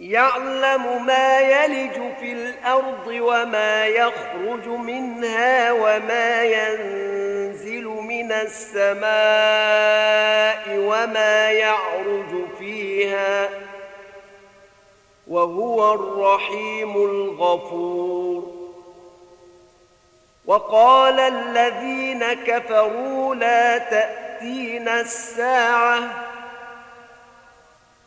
يعلم ما يلج في الأرض وما يخرج منها وما ينزل من السماء وما يعرج فيها وهو الرحيم الغفور. وقال الذين كفروا لا تأتينا الساعة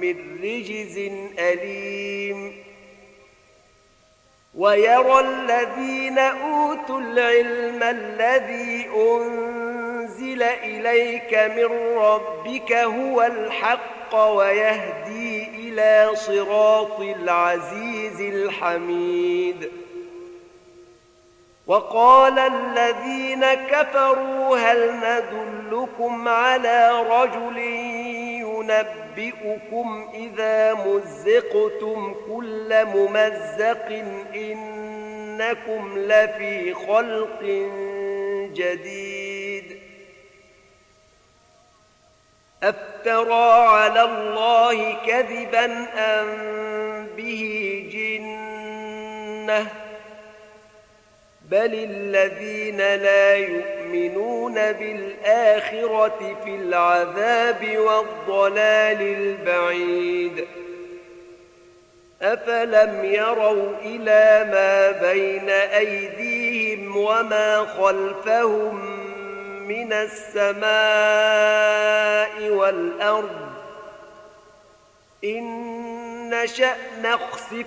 من رجز أليم. ويرى الذين أوتوا العلم الذي أنزل إليك من ربك هو الحق ويهدي إلى صراط العزيز الحميد. وقال الذين كفروا هل ندلكم على رجل ينبئكم إذا مزقتم كل ممزق إنكم لفي خلق جديد. أفترى على الله كذبا أم به جنة؟ بل الذين لا يؤمنون بالآخرة في العذاب والضلال البعيد. أفلم يروا إلى ما بين أيديهم وما خلفهم من السماء والأرض. إن نشأ نخسف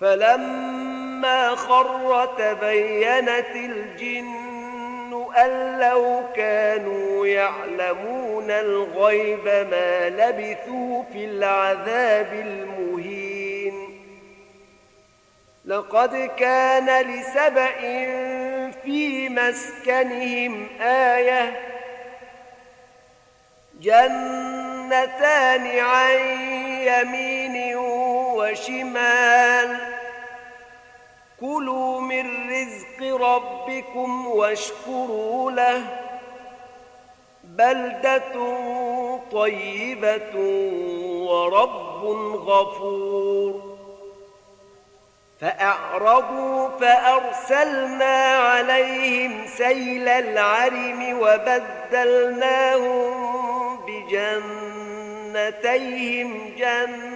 فلما خر تبينت الجن أن لو كانوا يعلمون الغيب ما لبثوا في العذاب المهين. لقد كان لسبأ في مسكنهم آية جنتان عن يمين وشمال. كلوا من رزق ربكم واشكروا له. بلدة طيبة ورب غفور. فأعرضوا فأرسلنا عليهم سيل العرم وبدلناهم بجنتيهم جنة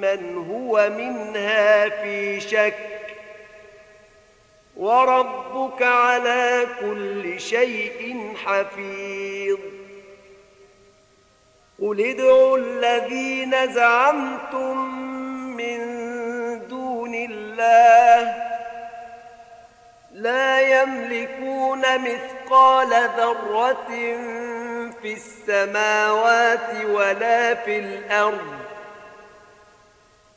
من هو منها في شك وربك على كل شيء حفيظ. قل ادعوا الذين زعمتم من دون الله لا يملكون مثقال ذرة في السماوات ولا في الأرض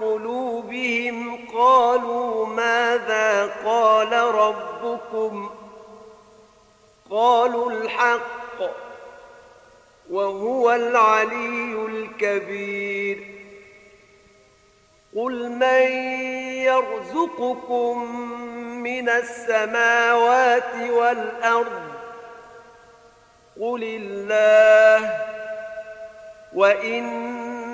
قلوبهم قالوا ماذا قال ربكم؟ قالوا الحق وهو العلي الكبير. قل من يرزقكم من السماوات والأرض؟ قل الله.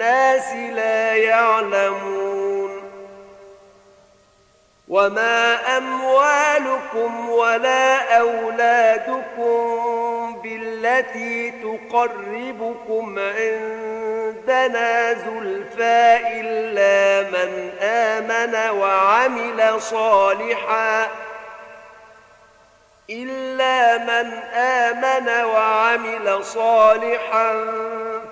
الناس لا يعلمون وما أموالكم ولا أولادكم بالتي تقربكم عندنا زلفى إلا من آمن وعمل صالحا إلا من آمن وعمل صالحا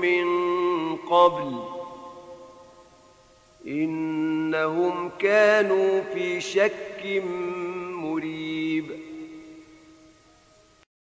من قبل إنهم كانوا في شك مريب